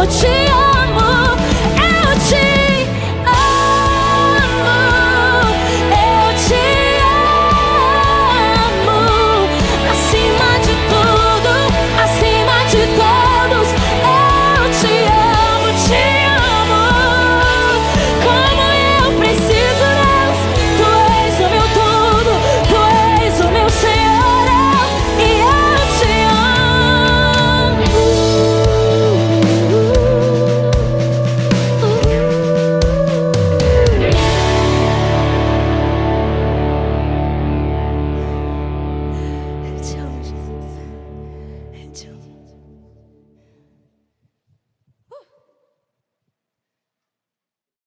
过去。